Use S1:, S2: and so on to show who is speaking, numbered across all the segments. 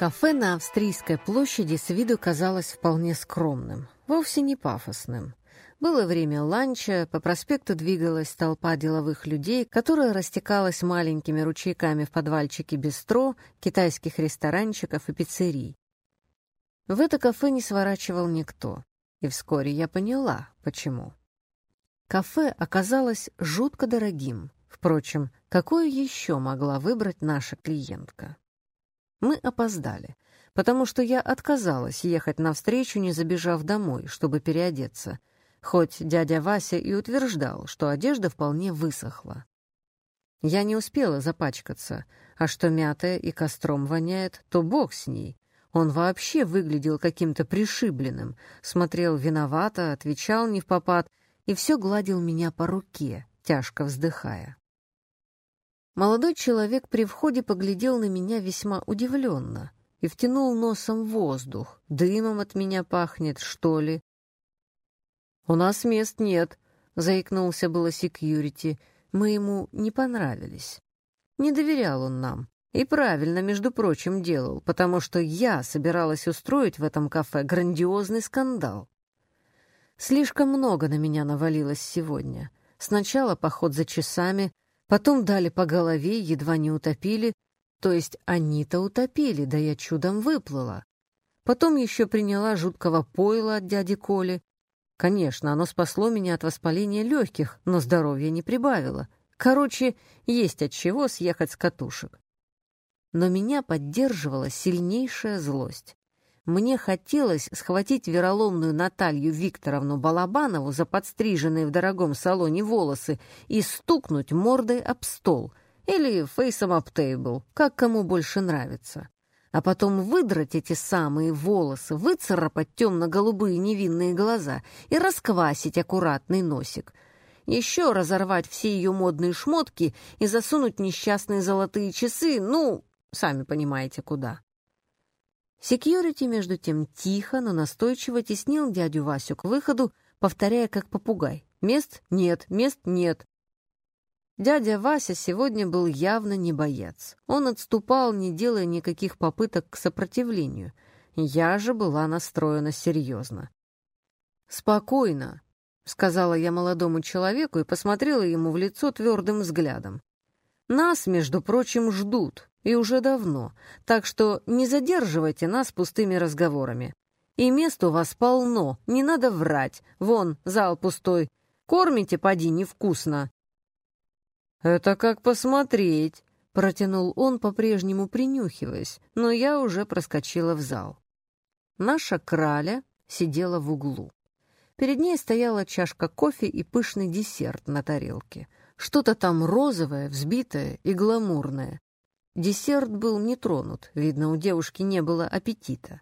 S1: Кафе на Австрийской площади с виду казалось вполне скромным, вовсе не пафосным. Было время ланча, по проспекту двигалась толпа деловых людей, которая растекалась маленькими ручейками в подвальчике бистро, китайских ресторанчиков и пиццерий. В это кафе не сворачивал никто, и вскоре я поняла, почему. Кафе оказалось жутко дорогим. Впрочем, какое еще могла выбрать наша клиентка? Мы опоздали, потому что я отказалась ехать навстречу, не забежав домой, чтобы переодеться, хоть дядя Вася и утверждал, что одежда вполне высохла. Я не успела запачкаться, а что мятая и костром воняет, то бог с ней. Он вообще выглядел каким-то пришибленным, смотрел виновато, отвечал не в попад и все гладил меня по руке, тяжко вздыхая. Молодой человек при входе поглядел на меня весьма удивленно и втянул носом воздух. Дымом от меня пахнет, что ли? «У нас мест нет», — заикнулся было секьюрити. Мы ему не понравились. Не доверял он нам. И правильно, между прочим, делал, потому что я собиралась устроить в этом кафе грандиозный скандал. Слишком много на меня навалилось сегодня. Сначала поход за часами, Потом дали по голове, едва не утопили, то есть они-то утопили, да я чудом выплыла. Потом еще приняла жуткого пойла от дяди Коли. Конечно, оно спасло меня от воспаления легких, но здоровья не прибавило. Короче, есть от чего съехать с катушек. Но меня поддерживала сильнейшая злость. Мне хотелось схватить вероломную Наталью Викторовну Балабанову за подстриженные в дорогом салоне волосы и стукнуть мордой об стол или фейсом об тейбл, как кому больше нравится. А потом выдрать эти самые волосы, выцарапать темно-голубые невинные глаза и расквасить аккуратный носик. Еще разорвать все ее модные шмотки и засунуть несчастные золотые часы, ну, сами понимаете, куда. Секьюрити, между тем, тихо, но настойчиво теснил дядю Васю к выходу, повторяя как попугай. «Мест нет, мест нет». Дядя Вася сегодня был явно не боец. Он отступал, не делая никаких попыток к сопротивлению. Я же была настроена серьезно. «Спокойно», — сказала я молодому человеку и посмотрела ему в лицо твердым взглядом. «Нас, между прочим, ждут. И уже давно, так что не задерживайте нас пустыми разговорами. И мест у вас полно, не надо врать. Вон, зал пустой. Кормите, поди, невкусно». «Это как посмотреть», — протянул он, по-прежнему принюхиваясь, но я уже проскочила в зал. Наша краля сидела в углу. Перед ней стояла чашка кофе и пышный десерт на тарелке. Что-то там розовое, взбитое и гламурное. Десерт был не тронут, видно, у девушки не было аппетита.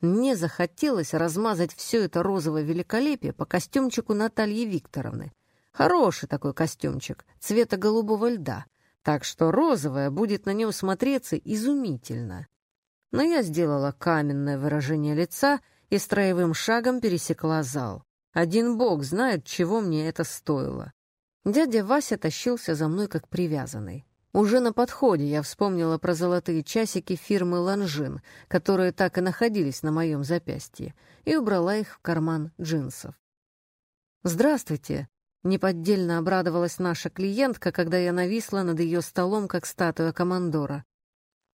S1: Мне захотелось размазать все это розовое великолепие по костюмчику Натальи Викторовны. Хороший такой костюмчик, цвета голубого льда, так что розовое будет на нем смотреться изумительно. Но я сделала каменное выражение лица и строевым шагом пересекла зал. Один бог знает, чего мне это стоило. Дядя Вася тащился за мной как привязанный. Уже на подходе я вспомнила про золотые часики фирмы «Ланжин», которые так и находились на моем запястье, и убрала их в карман джинсов. «Здравствуйте!» — неподдельно обрадовалась наша клиентка, когда я нависла над ее столом, как статуя командора.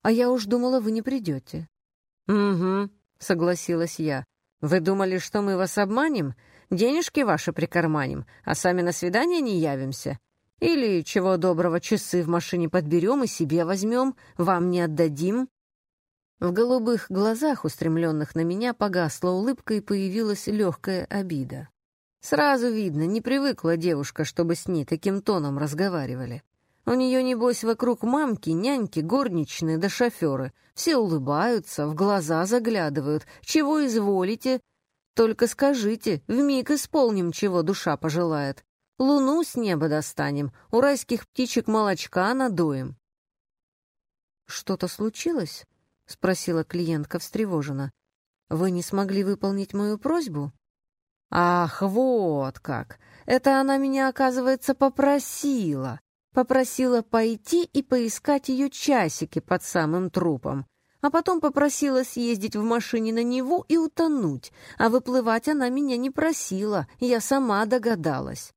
S1: «А я уж думала, вы не придете». «Угу», — согласилась я. «Вы думали, что мы вас обманем? Денежки ваши прикарманим, а сами на свидание не явимся? Или, чего доброго, часы в машине подберем и себе возьмем, вам не отдадим?» В голубых глазах, устремленных на меня, погасла улыбка и появилась легкая обида. Сразу видно, не привыкла девушка, чтобы с ней таким тоном разговаривали. У нее, небось, вокруг мамки, няньки, горничные да шоферы. Все улыбаются, в глаза заглядывают. Чего изволите? Только скажите, вмиг исполним, чего душа пожелает. Луну с неба достанем, у райских птичек молочка надуем. «Что-то случилось?» — спросила клиентка встревоженно. «Вы не смогли выполнить мою просьбу?» «Ах, вот как! Это она меня, оказывается, попросила. Попросила пойти и поискать ее часики под самым трупом. а потом попросила съездить в машине на Неву и утонуть, а выплывать она меня не просила, я сама догадалась.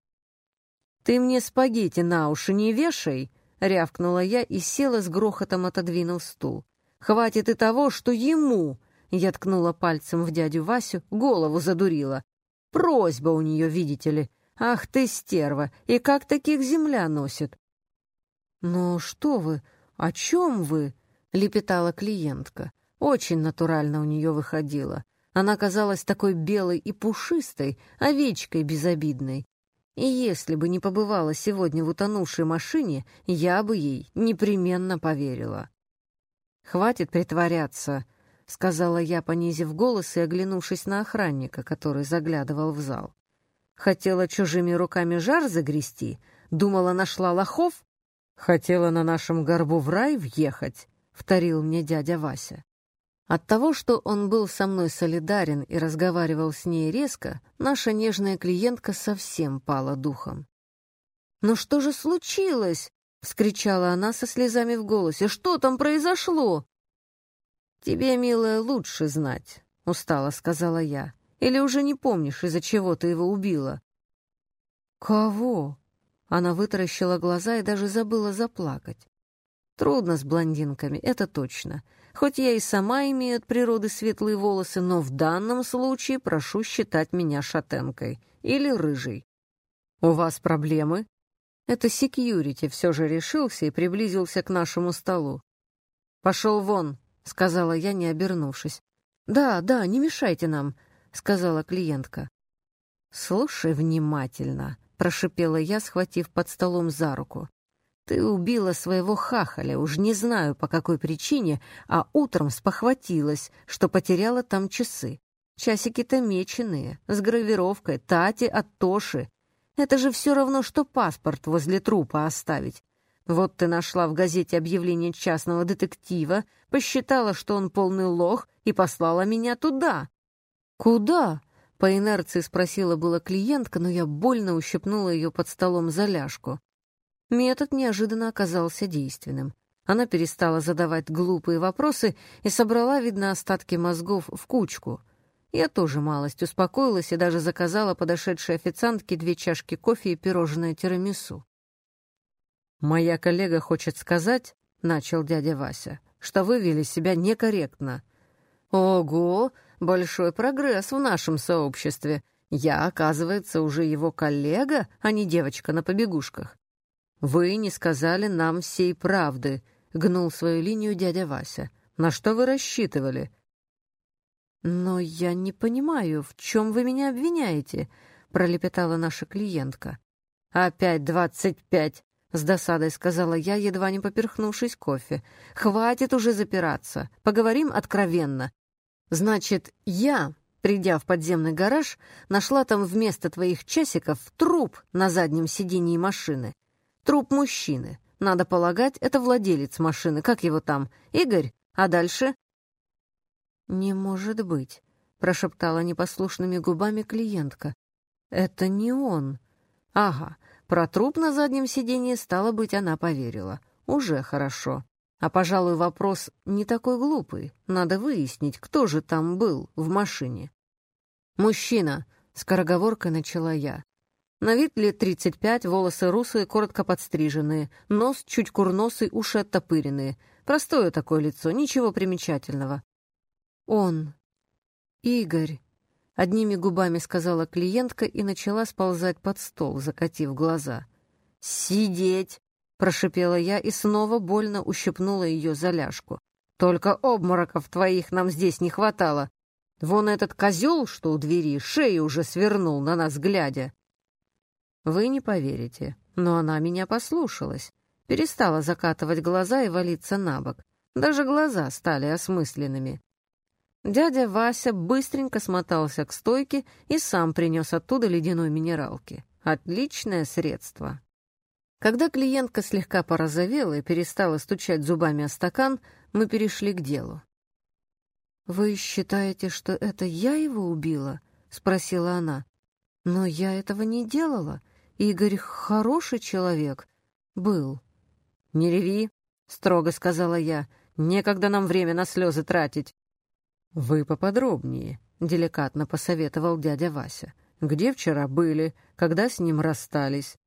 S1: «Ты мне спагетти на уши не вешай!» — рявкнула я и села с грохотом, отодвинув стул. «Хватит и того, что ему!» — я ткнула пальцем в дядю Васю, голову задурила. «Просьба у нее, видите ли. Ах ты, стерва, и как таких земля носит?» «Ну что вы, о чем вы?» — лепетала клиентка. Очень натурально у нее выходило. Она казалась такой белой и пушистой, овечкой безобидной. И если бы не побывала сегодня в утонувшей машине, я бы ей непременно поверила. «Хватит притворяться», — сказала я, понизив голос и оглянувшись на охранника, который заглядывал в зал. «Хотела чужими руками жар загрести? Думала, нашла лохов? Хотела на нашем горбу в рай въехать?» — вторил мне дядя Вася. От того, что он был со мной солидарен и разговаривал с ней резко, наша нежная клиентка совсем пала духом. «Но что же случилось?» — вскричала она со слезами в голосе. «Что там произошло?» «Тебе, милая, лучше знать», — устало сказала я. «Или уже не помнишь, из-за чего ты его убила?» «Кого?» Она вытаращила глаза и даже забыла заплакать. Трудно с блондинками, это точно. Хоть я и сама имею от природы светлые волосы, но в данном случае прошу считать меня шатенкой или рыжей. У вас проблемы? Это секьюрити все же решился и приблизился к нашему столу. «Пошел вон», — сказала я, не обернувшись. «Да, да, не мешайте нам», — сказала клиентка. «Слушай внимательно», — прошипела я, схватив под столом за руку. Ты убила своего хахаля, уж не знаю по какой причине, а утром спохватилась, что потеряла там часы. Часики-то меченые, с гравировкой Тати от Тоши. Это же все равно, что паспорт возле трупа оставить. Вот ты нашла в газете объявление частного детектива, посчитала, что он полный лох, и послала меня туда. «Куда?» — по инерции спросила была клиентка, но я больно ущипнула ее под столом за ляжку. Метод неожиданно оказался действенным. Она перестала задавать глупые вопросы и собрала, видно, остатки мозгов в кучку. Я тоже малость успокоилась и даже заказала подошедшей официантке две чашки кофе и пирожное тирамису. «Моя коллега хочет сказать, — начал дядя Вася, — что вы вели себя некорректно». «Ого! Большой прогресс в нашем сообществе. Я, оказывается, уже его коллега, а не девочка на побегушках. «Вы не сказали нам всей правды», — гнул свою линию дядя Вася. «На что вы рассчитывали?» «Но я не понимаю, в чем вы меня обвиняете?» — пролепетала наша клиентка. «Опять двадцать пять!» — с досадой сказала я, едва не поперхнувшись кофе. «Хватит уже запираться. Поговорим откровенно. Значит, я, придя в подземный гараж, нашла там вместо твоих часиков труп на заднем сидении машины. Труп мужчины. Надо полагать, это владелец машины. Как его там? Игорь? А дальше? «Не может быть», — прошептала непослушными губами клиентка. «Это не он». «Ага, про труп на заднем сиденье, стало быть, она поверила. Уже хорошо. А, пожалуй, вопрос не такой глупый. Надо выяснить, кто же там был в машине». «Мужчина», — скороговоркой начала я. На вид лет 35, волосы русые, коротко подстриженные, нос чуть курносый, уши оттопыренные. Простое такое лицо, ничего примечательного. «Он. Игорь», — одними губами сказала клиентка и начала сползать под стол, закатив глаза. «Сидеть!» — прошипела я и снова больно ущипнула ее за ляжку. «Только обмороков твоих нам здесь не хватало. Вон этот козел, что у двери, шею уже свернул на нас глядя». Вы не поверите, но она меня послушалась. Перестала закатывать глаза и валиться на бок. Даже глаза стали осмысленными. Дядя Вася быстренько смотался к стойке и сам принес оттуда ледяной минералки. Отличное средство. Когда клиентка слегка порозовела и перестала стучать зубами о стакан, мы перешли к делу. «Вы считаете, что это я его убила?» — спросила она. «Но я этого не делала. Игорь хороший человек. Был. «Не реви», — строго сказала я. Некогда нам время на слезы тратить». «Вы поподробнее», — деликатно посоветовал дядя Вася. «Где вчера были? Когда с ним расстались?»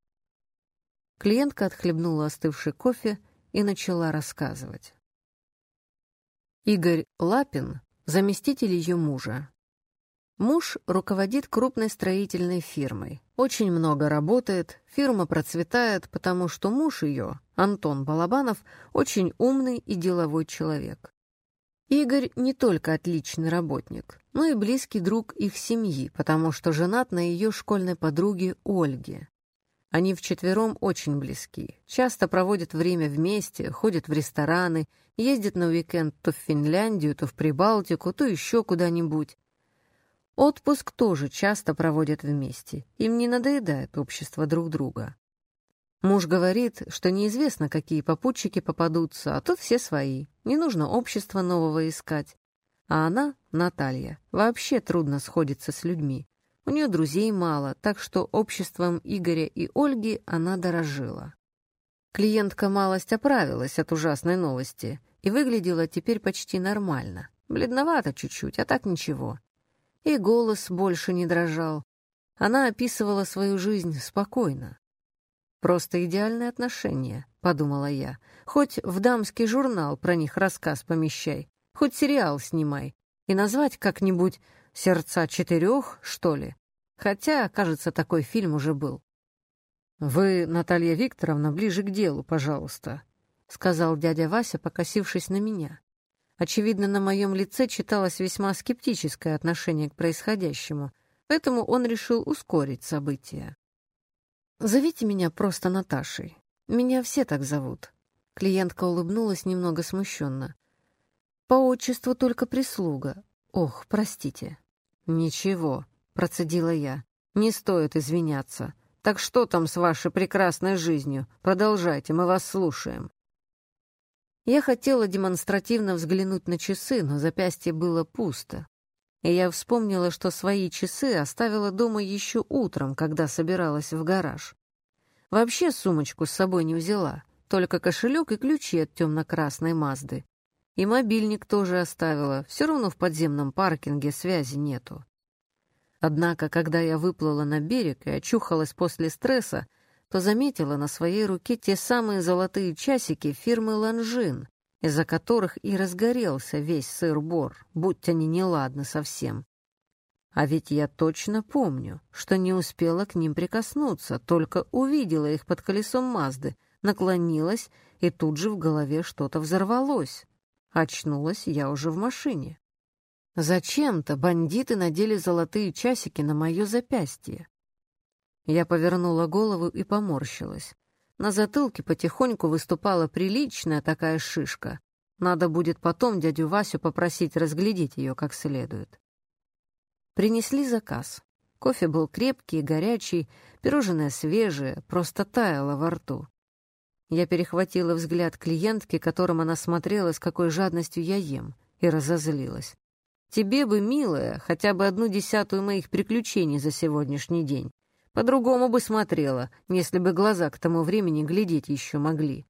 S1: Клиентка отхлебнула остывший кофе и начала рассказывать. Игорь Лапин — заместитель ее мужа. Муж руководит крупной строительной фирмой. Очень много работает, фирма процветает, потому что муж ее, Антон Балабанов, очень умный и деловой человек. Игорь не только отличный работник, но и близкий друг их семьи, потому что женат на ее школьной подруге Ольге. Они вчетвером очень близки, часто проводят время вместе, ходят в рестораны, ездят на уикенд то в Финляндию, то в Прибалтику, то еще куда-нибудь. Отпуск тоже часто проводят вместе, им не надоедает общество друг друга. Муж говорит, что неизвестно, какие попутчики попадутся, а тут все свои, не нужно общества нового искать. А она, Наталья, вообще трудно сходится с людьми. У нее друзей мало, так что обществом Игоря и Ольги она дорожила. Клиентка малость оправилась от ужасной новости и выглядела теперь почти нормально. Бледновато чуть-чуть, а так ничего. И голос больше не дрожал. Она описывала свою жизнь спокойно. «Просто идеальные отношения», — подумала я. «Хоть в дамский журнал про них рассказ помещай, хоть сериал снимай, и назвать как-нибудь «Сердца четырех», что ли? Хотя, кажется, такой фильм уже был. «Вы, Наталья Викторовна, ближе к делу, пожалуйста», — сказал дядя Вася, покосившись на меня. Очевидно, на моем лице читалось весьма скептическое отношение к происходящему, поэтому он решил ускорить события. «Зовите меня просто Наташей. Меня все так зовут». Клиентка улыбнулась немного смущенно. «По отчеству только прислуга. Ох, простите». «Ничего», — процедила я, — «не стоит извиняться. Так что там с вашей прекрасной жизнью? Продолжайте, мы вас слушаем». Я хотела демонстративно взглянуть на часы, но запястье было пусто. И я вспомнила, что свои часы оставила дома еще утром, когда собиралась в гараж. Вообще сумочку с собой не взяла, только кошелек и ключи от темно-красной Мазды. И мобильник тоже оставила, все равно в подземном паркинге связи нету. Однако, когда я выплыла на берег и очухалась после стресса, то заметила на своей руке те самые золотые часики фирмы «Ланжин», из-за которых и разгорелся весь сыр-бор, будь они неладны совсем. А ведь я точно помню, что не успела к ним прикоснуться, только увидела их под колесом Мазды, наклонилась, и тут же в голове что-то взорвалось. Очнулась я уже в машине. Зачем-то бандиты надели золотые часики на мое запястье. Я повернула голову и поморщилась. На затылке потихоньку выступала приличная такая шишка. Надо будет потом дядю Васю попросить разглядеть ее как следует. Принесли заказ. Кофе был крепкий горячий, пирожное свежее, просто таяло во рту. Я перехватила взгляд клиентки, которым она смотрела, с какой жадностью я ем, и разозлилась. «Тебе бы, милая, хотя бы одну десятую моих приключений за сегодняшний день. По-другому бы смотрела, если бы глаза к тому времени глядеть еще могли».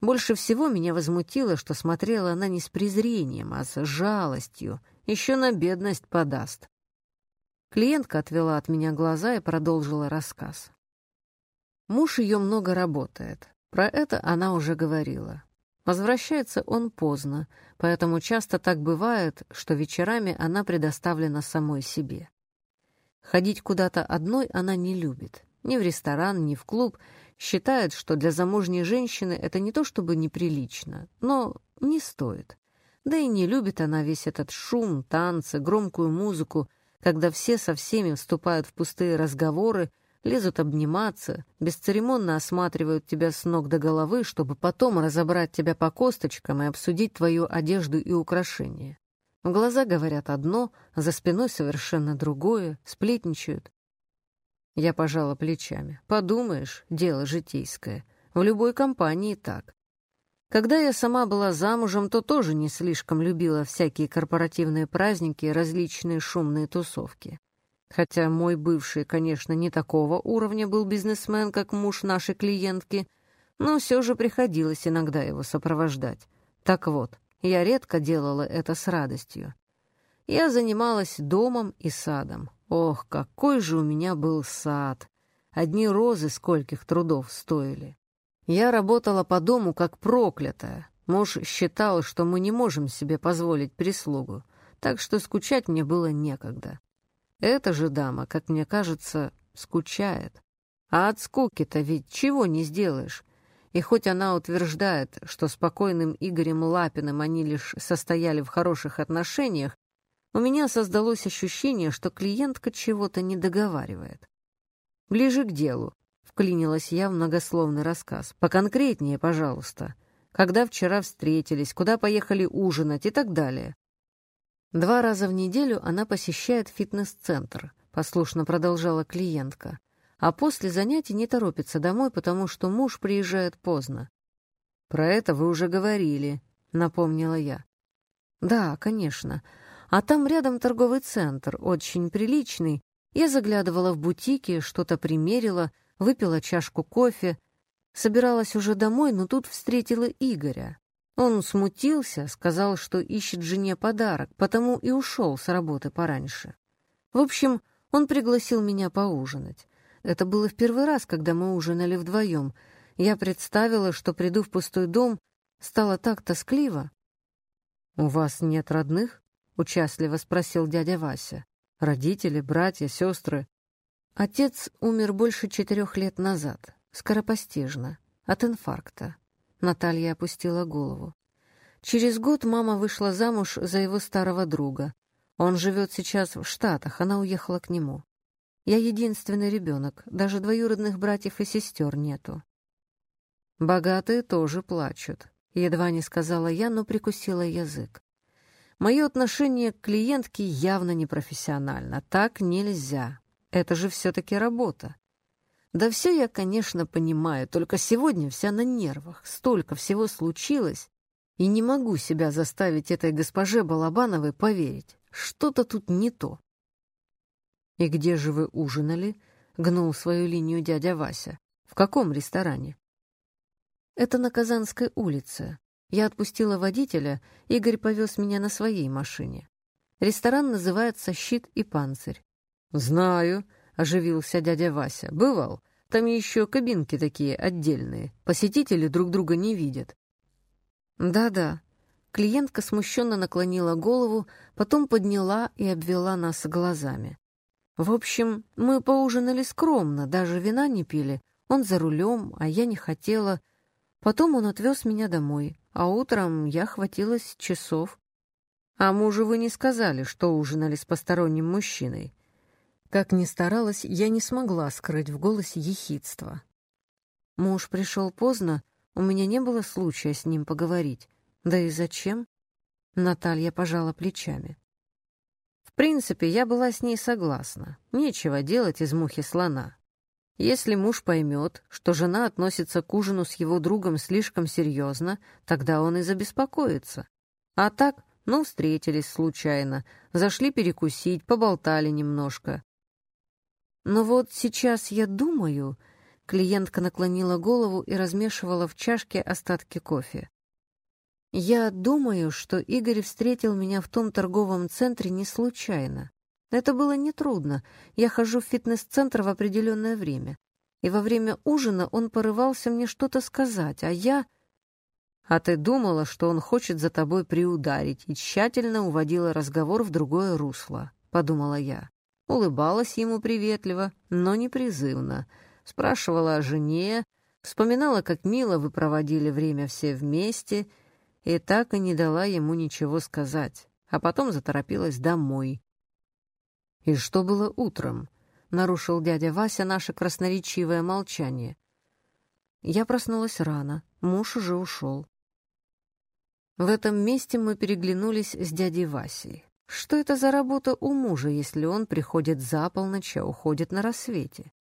S1: Больше всего меня возмутило, что смотрела она не с презрением, а с жалостью, еще на бедность подаст. Клиентка отвела от меня глаза и продолжила рассказ. Муж ее много работает. Про это она уже говорила. Возвращается он поздно, поэтому часто так бывает, что вечерами она предоставлена самой себе. Ходить куда-то одной она не любит. Ни в ресторан, ни в клуб. Считает, что для замужней женщины это не то чтобы неприлично, но не стоит. Да и не любит она весь этот шум, танцы, громкую музыку, когда все со всеми вступают в пустые разговоры лезут обниматься, бесцеремонно осматривают тебя с ног до головы, чтобы потом разобрать тебя по косточкам и обсудить твою одежду и украшения. Глаза говорят одно, за спиной совершенно другое, сплетничают. Я пожала плечами. Подумаешь, дело житейское. В любой компании так. Когда я сама была замужем, то тоже не слишком любила всякие корпоративные праздники и различные шумные тусовки. Хотя мой бывший, конечно, не такого уровня был бизнесмен, как муж нашей клиентки, но все же приходилось иногда его сопровождать. Так вот, я редко делала это с радостью. Я занималась домом и садом. Ох, какой же у меня был сад! Одни розы скольких трудов стоили. Я работала по дому как проклятая. Муж считал, что мы не можем себе позволить прислугу, так что скучать мне было некогда. Эта же дама, как мне кажется, скучает. А от скуки-то ведь чего не сделаешь. И хоть она утверждает, что с покойным Игорем Лапиным они лишь состояли в хороших отношениях, у меня создалось ощущение, что клиентка чего-то не договаривает. «Ближе к делу», — вклинилась я в многословный рассказ. «Поконкретнее, пожалуйста. Когда вчера встретились, куда поехали ужинать и так далее». Два раза в неделю она посещает фитнес-центр, послушно продолжала клиентка, а после занятий не торопится домой, потому что муж приезжает поздно. «Про это вы уже говорили», — напомнила я. «Да, конечно. А там рядом торговый центр, очень приличный. Я заглядывала в бутики, что-то примерила, выпила чашку кофе. Собиралась уже домой, но тут встретила Игоря. Он смутился, сказал, что ищет жене подарок, потому и ушел с работы пораньше. В общем, он пригласил меня поужинать. Это было в первый раз, когда мы ужинали вдвоем. Я представила, что приду в пустой дом, стало так тоскливо. «У вас нет родных?» — участливо спросил дядя Вася. «Родители, братья, сестры?» Отец умер больше четырех лет назад, скоропостижно, от инфаркта. Наталья опустила голову. Через год мама вышла замуж за его старого друга. Он живет сейчас в Штатах, она уехала к нему. Я единственный ребенок, даже двоюродных братьев и сестер нету. Богатые тоже плачут, едва не сказала я, но прикусила язык. Мое отношение к клиентке явно непрофессионально. Так нельзя. Это же все-таки работа. Да все я, конечно, понимаю, только сегодня вся на нервах. Столько всего случилось, и не могу себя заставить этой госпоже Балабановой поверить. Что-то тут не то. «И где же вы ужинали?» — гнул свою линию дядя Вася. «В каком ресторане?» «Это на Казанской улице. Я отпустила водителя, Игорь повез меня на своей машине. Ресторан называется «Щит и панцирь». «Знаю», оживился дядя Вася. «Бывал. Там еще кабинки такие отдельные. Посетители друг друга не видят». «Да-да». Клиентка смущенно наклонила голову, потом подняла и обвела нас глазами. «В общем, мы поужинали скромно, даже вина не пили. Он за рулем, а я не хотела. Потом он отвез меня домой, а утром я хватилась часов. А мужу вы не сказали, что ужинали с посторонним мужчиной?» Как ни старалась, я не смогла скрыть в голосе ехидство. Муж пришел поздно, у меня не было случая с ним поговорить. Да и зачем? Наталья пожала плечами. Принципе, я была с ней согласна. Нечего делать из мухи слона. Если муж поймет, что жена относится к ужину с его другом слишком серьезно, тогда он и забеспокоится. А так, ну, встретились случайно, зашли перекусить, поболтали немножко. Но вот сейчас я думаю... Клиентка наклонила голову и размешивала в чашке остатки кофе. «Я думаю, что Игорь встретил меня в том торговом центре не случайно. Это было нетрудно. Я хожу в фитнес-центр в определенное время. И во время ужина он порывался мне что-то сказать, а я... А ты думала, что он хочет за тобой приударить, и тщательно уводила разговор в другое русло, — подумала я улыбалась ему приветливо, но не призывно, спрашивала о жене, вспоминала, как мило вы проводили время все вместе, и так и не дала ему ничего сказать, а потом заторопилась домой. «И что было утром?» — нарушил дядя Вася наше красноречивое молчание. Я проснулась рано, муж уже ушел. В этом месте мы переглянулись с дядей Васей. Что это за работа у мужа, если он приходит за полночь, а уходит на рассвете?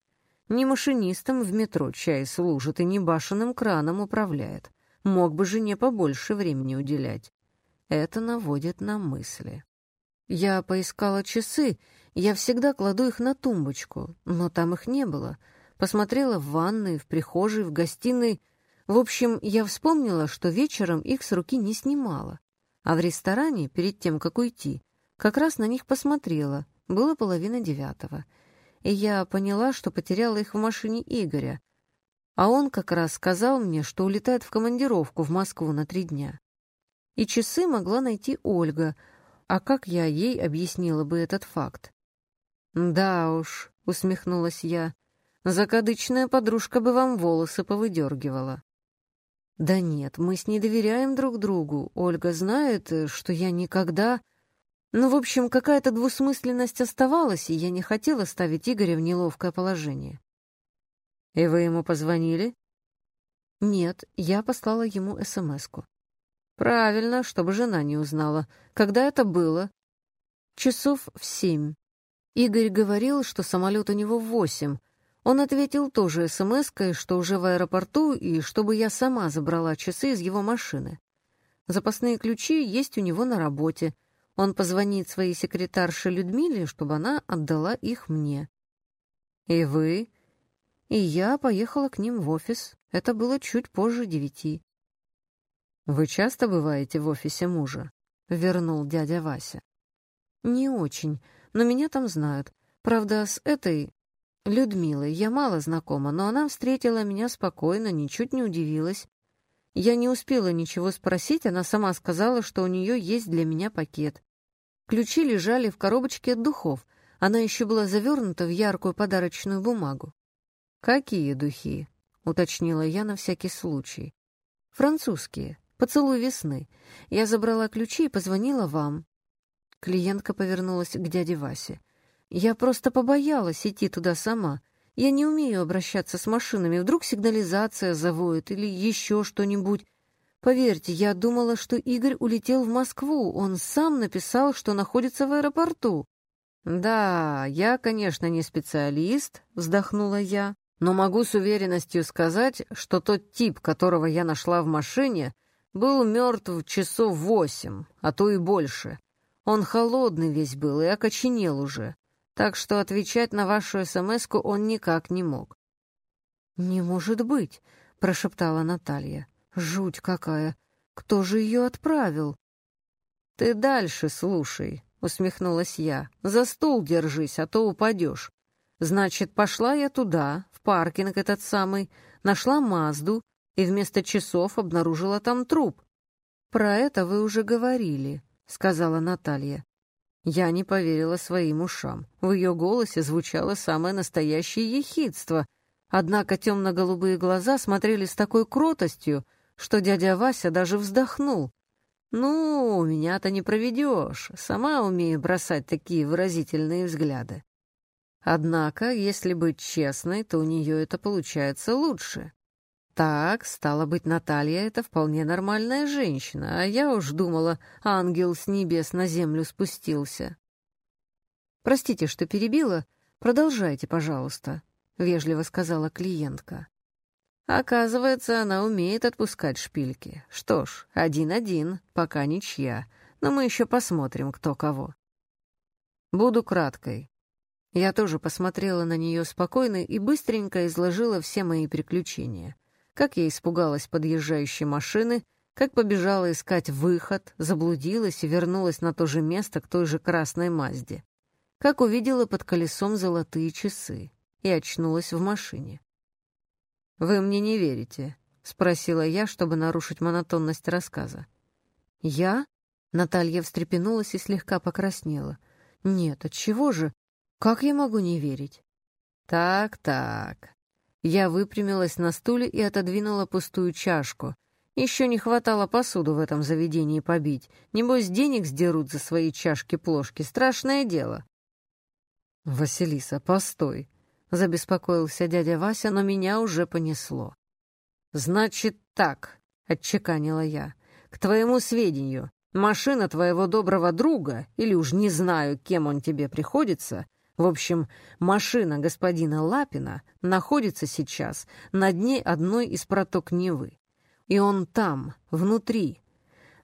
S1: Не машинистом в метро чай служит и не башенным краном управляет. Мог бы жене побольше времени уделять. Это наводит на мысли. Я поискала часы, я всегда кладу их на тумбочку, но там их не было. Посмотрела в ванной, в прихожей, в гостиной. В общем, я вспомнила, что вечером их с руки не снимала. А в ресторане, перед тем, как уйти, как раз на них посмотрела. Было половина девятого. И я поняла, что потеряла их в машине Игоря. А он как раз сказал мне, что улетает в командировку в Москву на три дня. И часы могла найти Ольга. А как я ей объяснила бы этот факт? «Да уж», — усмехнулась я, — «закадычная подружка бы вам волосы повыдергивала». «Да нет, мы с ней доверяем друг другу. Ольга знает, что я никогда...» Ну, в общем, какая-то двусмысленность оставалась, и я не хотела ставить Игоря в неловкое положение. «И вы ему позвонили?» «Нет, я послала ему СМС-ку». «Правильно, чтобы жена не узнала. Когда это было?» «Часов в семь. Игорь говорил, что самолет у него в восемь, он ответил тоже смс-кой, что уже в аэропорту, и чтобы я сама забрала часы из его машины. Запасные ключи есть у него на работе. Он позвонит своей секретарше Людмиле, чтобы она отдала их мне. И вы? И я поехала к ним в офис. Это было чуть позже девяти. «Вы часто бываете в офисе мужа?» — вернул дядя Вася. «Не очень, но меня там знают. Правда, с этой, Людмилой я мало знакома, но она встретила меня спокойно, ничуть не удивилась. Я не успела ничего спросить, она сама сказала, что у нее есть для меня пакет. Ключи лежали в коробочке от духов, она еще была завернута в яркую подарочную бумагу. «Какие духи?» — уточнила я на всякий случай. «Французские. Поцелуй весны. Я забрала ключи и позвонила вам». Клиентка повернулась к дяде Васе. Я просто побоялась идти туда сама. Я не умею обращаться с машинами. Вдруг сигнализация завоет или еще что-нибудь. Поверьте, я думала, что Игорь улетел в Москву. Он сам написал, что находится в аэропорту. «Да, я, конечно, не специалист», — вздохнула я, «но могу с уверенностью сказать, что тот тип, которого я нашла в машине, был мертв часов восемь, а то и больше. Он холодный весь был и окоченел уже так что отвечать на вашу смс он никак не мог. «Не может быть», — прошептала Наталья. «Жуть какая! Кто же ее отправил?» «Ты дальше слушай», — усмехнулась я. «За стул держись, а то упадешь. Значит, пошла я туда, паркинг этот самый, нашла Мазду и вместо часов обнаружила там труп». «Про это вы уже говорили», — сказала Наталья. Я не поверила своим ушам. В ее голосе звучало самое настоящее ехидство. Однако темно-голубые глаза смотрели с такой кротостью, что дядя Вася даже вздохнул. «Ну, меня-то не проведешь. Сама умею бросать такие выразительные взгляды». Однако, если быть честной, то у нее это получается лучше. Так, стало быть, Наталья — это вполне нормальная женщина, а я уж думала, ангел с небес на землю спустился. «Простите, что перебила. Продолжайте, пожалуйста», — вежливо сказала клиентка. Оказывается, она умеет отпускать шпильки. Что ж, один-один, пока ничья, но мы еще посмотрим, кто кого. Буду краткой. Я тоже посмотрела на нее спокойно и быстренько изложила все мои приключения — как я испугалась подъезжающей машины, как побежала искать выход, заблудилась и вернулась на то же место к той же красной Мазде, как увидела под колесом золотые часы и очнулась в машине. «Вы мне не верите?» — спросила я, чтобы нарушить монотонность рассказа. «Я?» — Наталья встрепенулась и слегка покраснела. «Нет, от чего же? Как я могу не верить?» «Так-так», я выпрямилась на стуле и отодвинула пустую чашку. Еще не хватало посуду в этом заведении побить. Небось, денег сдерут за свои чашки-плошки. Страшное дело. «Василиса, постой!» — забеспокоился дядя Вася, но меня уже понесло. «Значит так», — отчеканила я, — «к твоему сведению, машина твоего доброго друга, или уж не знаю, кем он тебе приходится, — в общем, машина господина Лапина находится сейчас на дне одной из проток Невы. И он там, внутри.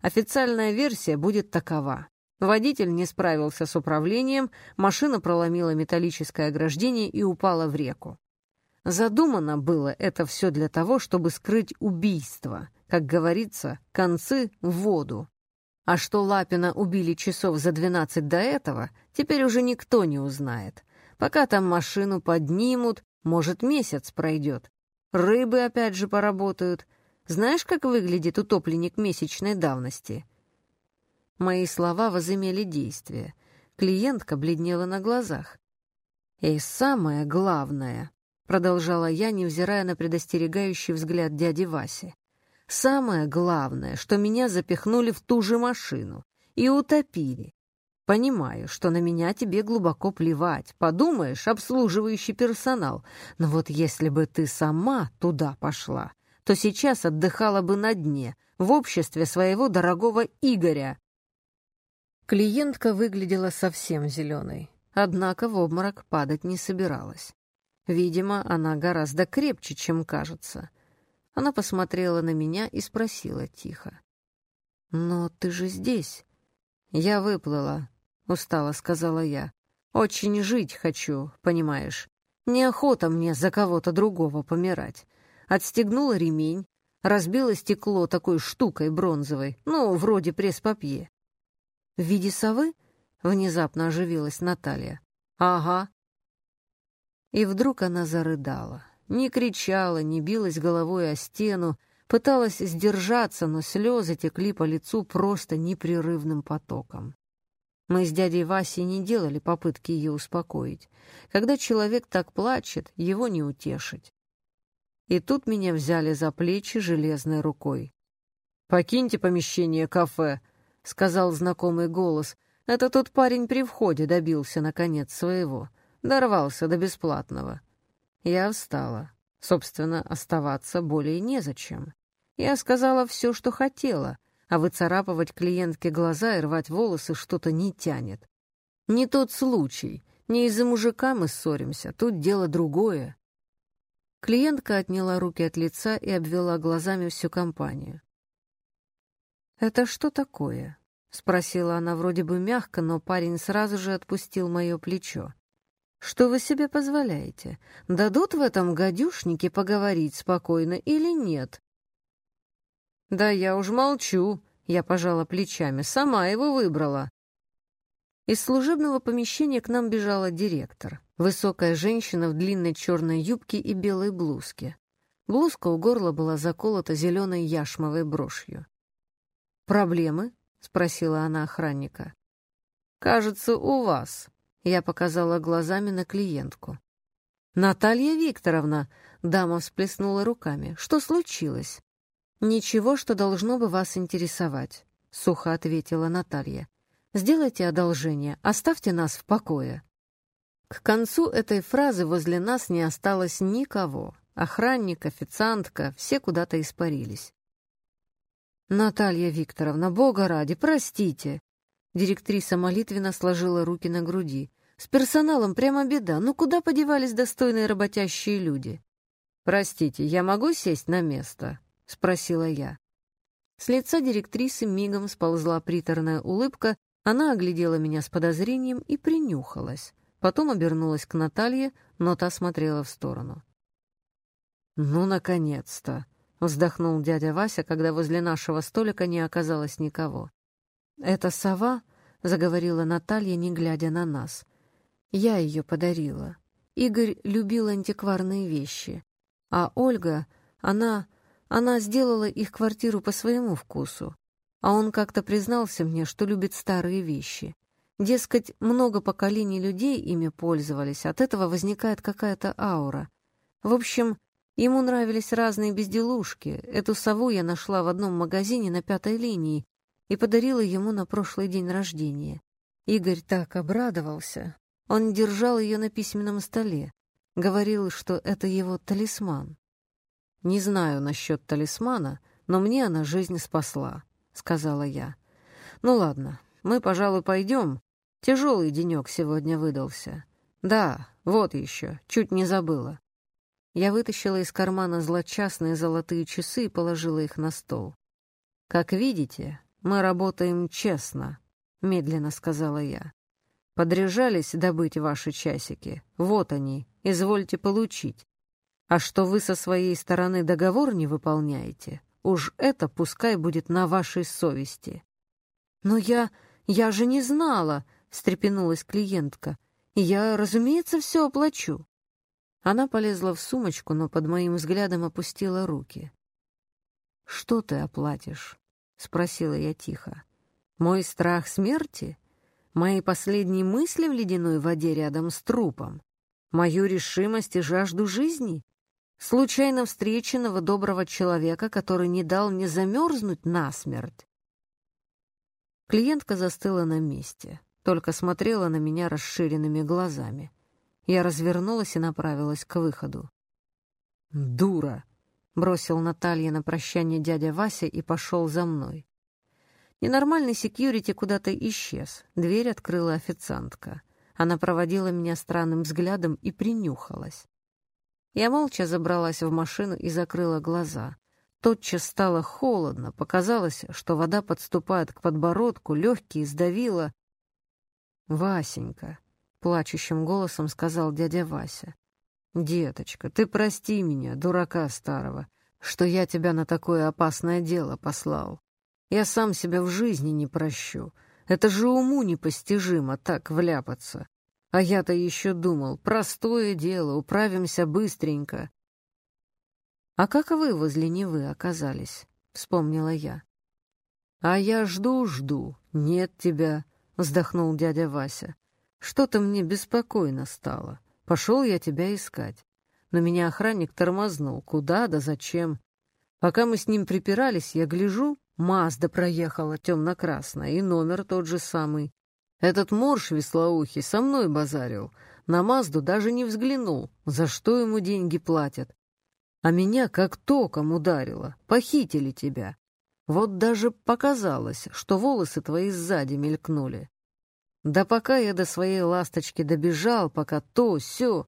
S1: Официальная версия будет такова. Водитель не справился с управлением, машина проломила металлическое ограждение и упала в реку. Задумано было это все для того, чтобы скрыть убийство. Как говорится, концы в воду. А что Лапина убили часов за двенадцать до этого, теперь уже никто не узнает. Пока там машину поднимут, может, месяц пройдет. Рыбы опять же поработают. Знаешь, как выглядит утопленник месячной давности? Мои слова возымели действие. Клиентка бледнела на глазах. «И самое главное», — продолжала я, невзирая на предостерегающий взгляд дяди Васи, Самое главное, что меня запихнули в ту же машину и утопили. Понимаю, что на меня тебе глубоко плевать. Подумаешь, обслуживающий персонал. Но вот если бы ты сама туда пошла, то сейчас отдыхала бы на дне, в обществе своего дорогого Игоря. Клиентка выглядела совсем зеленой, однако в обморок падать не собиралась. Видимо, она гораздо крепче, чем кажется. Она посмотрела на меня и спросила тихо. «Но ты же здесь». «Я выплыла», — устало сказала я. «Очень жить хочу, понимаешь. Неохота мне за кого-то другого помирать». Отстегнула ремень, разбила стекло такой штукой бронзовой, ну, вроде пресс-папье. «В виде совы?» — внезапно оживилась Наталья. «Ага». И вдруг она зарыдала. Не кричала, не билась головой о стену, пыталась сдержаться, но слезы текли по лицу просто непрерывным потоком. Мы с дядей Васей не делали попытки ее успокоить. Когда человек так плачет, его не утешить. И тут меня взяли за плечи железной рукой. «Покиньте помещение кафе», — сказал знакомый голос. Это тот парень при входе добился, наконец, своего. Дорвался до бесплатного. Я встала. Собственно, оставаться более незачем. Я сказала все, что хотела, а выцарапывать клиентке глаза и рвать волосы что-то не тянет. Не тот случай. Не из-за мужика мы ссоримся, тут дело другое. Клиентка отняла руки от лица и обвела глазами всю компанию. «Это что такое?» — спросила она вроде бы мягко, но парень сразу же отпустил мое плечо. Что вы себе позволяете? Дадут в этом гадюшнике поговорить спокойно или нет? Да я уж молчу, я пожала плечами, сама его выбрала. Из служебного помещения к нам бежала директор. Высокая женщина в длинной черной юбке и белой блузке. Блузка у горла была заколота зеленой яшмовой брошью. «Проблемы?» — спросила она охранника. «Кажется, у вас», я показала глазами на клиентку. «Наталья Викторовна!» — дама всплеснула руками. «Что случилось?» «Ничего, что должно бы вас интересовать», — сухо ответила Наталья. «Сделайте одолжение, оставьте нас в покое». К концу этой фразы возле нас не осталось никого. Охранник, официантка, все куда-то испарились. «Наталья Викторовна, Бога ради, простите!» Директриса молитвенно сложила руки на груди. С персоналом прямо беда. Ну куда подевались достойные работящие люди? «Простите, я могу сесть на место?» — спросила я. С лица директрисы мигом сползла приторная улыбка, она оглядела меня с подозрением и принюхалась. Потом обернулась к Наталье, но та смотрела в сторону. «Ну, наконец-то!» — вздохнул дядя Вася, когда возле нашего столика не оказалось никого. «Это сова?» — заговорила Наталья, не глядя на нас. Я ее подарила. Игорь любил антикварные вещи. А Ольга, она... она сделала их квартиру по своему вкусу. А он как-то признался мне, что любит старые вещи. Дескать, много поколений людей ими пользовались, от этого возникает какая-то аура. В общем, ему нравились разные безделушки. Эту сову я нашла в одном магазине на пятой линии и подарила ему на прошлый день рождения. Игорь так обрадовался, он держал ее на письменном столе, говорил, что это его талисман. «Не знаю насчет талисмана, но мне она жизнь спасла», — сказала я. «Ну ладно, мы, пожалуй, пойдем. Тяжелый денек сегодня выдался. Да, вот еще, чуть не забыла». Я вытащила из кармана злочастные золотые часы и положила их на стол. «Как видите, мы работаем честно», — медленно сказала я. Подряжались добыть ваши часики. Вот они, извольте получить. А что вы со своей стороны договор не выполняете, уж это пускай будет на вашей совести. Но я... я же не знала, встрепенулась клиентка. Я, разумеется, все оплачу. Она полезла в сумочку, но под моим взглядом опустила руки. «Что ты оплатишь?» — спросила я тихо. «Мой страх смерти? Мои последние мысли в ледяной воде рядом с трупом? Мою решимость и жажду жизни? Случайно встреченного доброго человека, который не дал мне замерзнуть насмерть?» Клиентка застыла на месте, только смотрела на меня расширенными глазами. Я развернулась и направилась к выходу. «Дура!» — бросил Наталья на прощание дядя Вася и пошел за мной. Ненормальный секьюрити куда-то исчез. Дверь открыла официантка. Она проводила меня странным взглядом и принюхалась. Я молча забралась в машину и закрыла глаза. Тотчас стало холодно, показалось, что вода подступает к подбородку, легкие сдавила. «Васенька», — плачущим голосом сказал дядя Вася, «Деточка, ты прости меня, дурака старого, что я тебя на такое опасное дело послал. Я сам себя в жизни не прощу. Это же уму непостижимо так вляпаться. А я-то еще думал, простое дело, управимся быстренько. «А как вы возле Невы оказались?» — вспомнила я. «А я жду-жду, нет тебя», — вздохнул дядя Вася. «Что-то мне беспокойно стало. Пошел я тебя искать. Но меня охранник тормознул. Куда да зачем? Пока мы с ним припирались, я гляжу, Мазда проехала темно-красная, и номер тот же самый. Этот морж веслоухий со мной базарил. На Мазду даже не взглянул, за что ему деньги платят. А меня как током ударило. Похитили тебя. Вот даже показалось, что волосы твои сзади мелькнули. Да пока я до своей ласточки добежал, пока то, сё.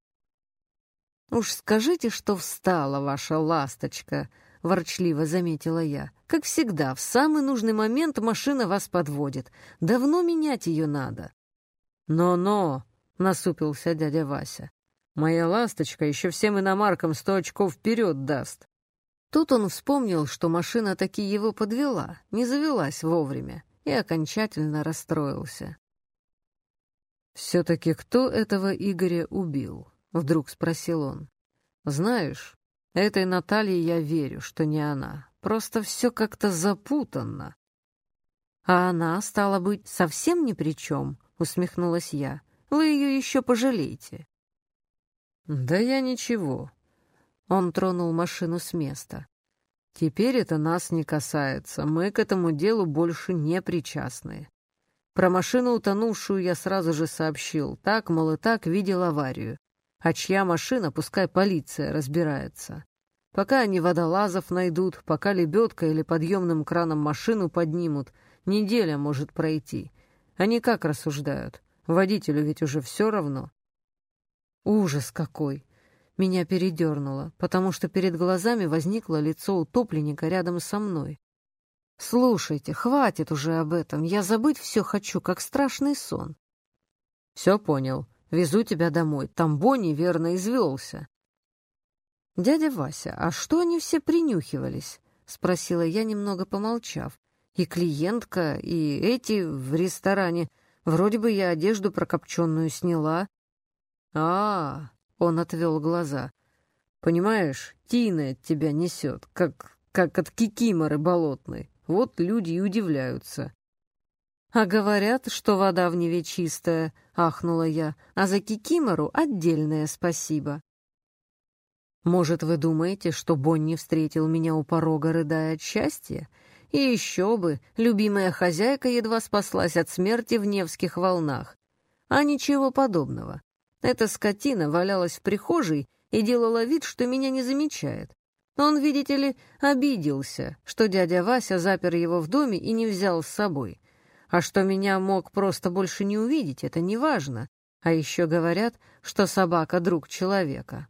S1: «Уж скажите, что встала ваша ласточка», — ворчливо заметила я. «Как всегда, в самый нужный момент машина вас подводит. Давно менять ее надо». «Но-но», — насупился дядя Вася, — «моя ласточка еще всем иномаркам сто очков вперед даст». Тут он вспомнил, что машина таки его подвела, не завелась вовремя, и окончательно расстроился. «Все-таки кто этого Игоря убил?» — вдруг спросил он. «Знаешь, этой Наталье я верю, что не она. Просто все как-то запутанно». «А она, стала быть, совсем ни при чем?» — усмехнулась я. «Вы ее еще пожалеете». «Да я ничего». Он тронул машину с места. «Теперь это нас не касается. Мы к этому делу больше не причастны. Про машину утонувшую я сразу же сообщил. Так, мол, и так видел аварию. А чья машина, пускай полиция разбирается. Пока они водолазов найдут, пока лебедка или подъемным краном машину поднимут, неделя может пройти. Они как рассуждают? Водителю ведь уже все равно. Ужас какой! Меня передернуло, потому что перед глазами возникло лицо утопленника рядом со мной. «Слушайте, хватит уже об этом. Я забыть все хочу, как страшный сон». «Все понял. Везу тебя домой. Там Бонни верно извелся». «Дядя Вася, а что они все принюхивались?» — спросила я, немного помолчав. «И клиентка, и эти в ресторане. Вроде бы я одежду прокопченную сняла». «А, -а, -а он отвел глаза. «Понимаешь, Тина от тебя несет, как, как от кикиморы болотной. Вот люди и удивляются. «А говорят, что вода в Неве чистая», — ахнула я, «а за Кикимору отдельное спасибо». «Может, вы думаете, что Бонни встретил меня у порога, рыдая от счастья? И еще бы, любимая хозяйка едва спаслась от смерти в Невских волнах. А ничего подобного. Эта скотина валялась в прихожей и делала вид, что меня не замечает. Он, видите ли, обиделся, что дядя Вася запер его в доме и не взял с собой. А что меня мог просто больше не увидеть, это не важно. А еще говорят, что собака — друг человека.